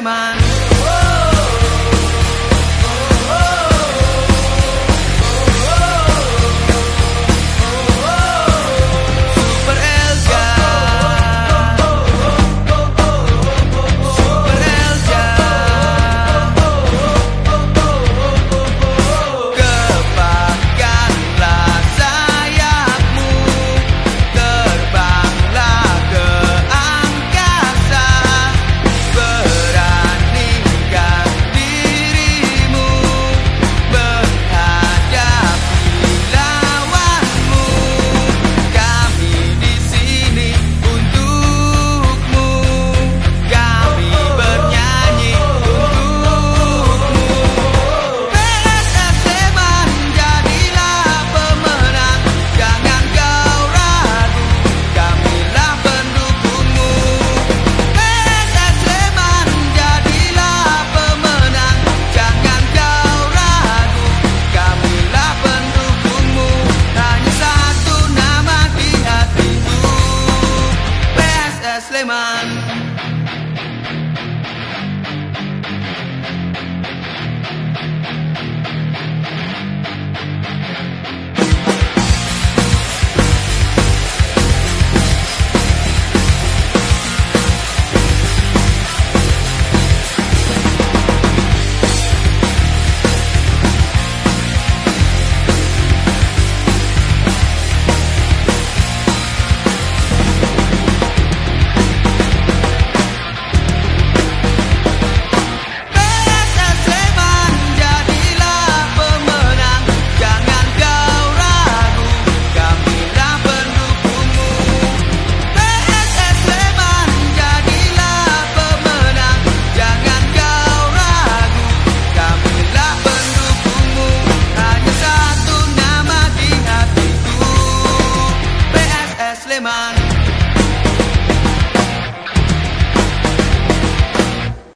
man. alemán.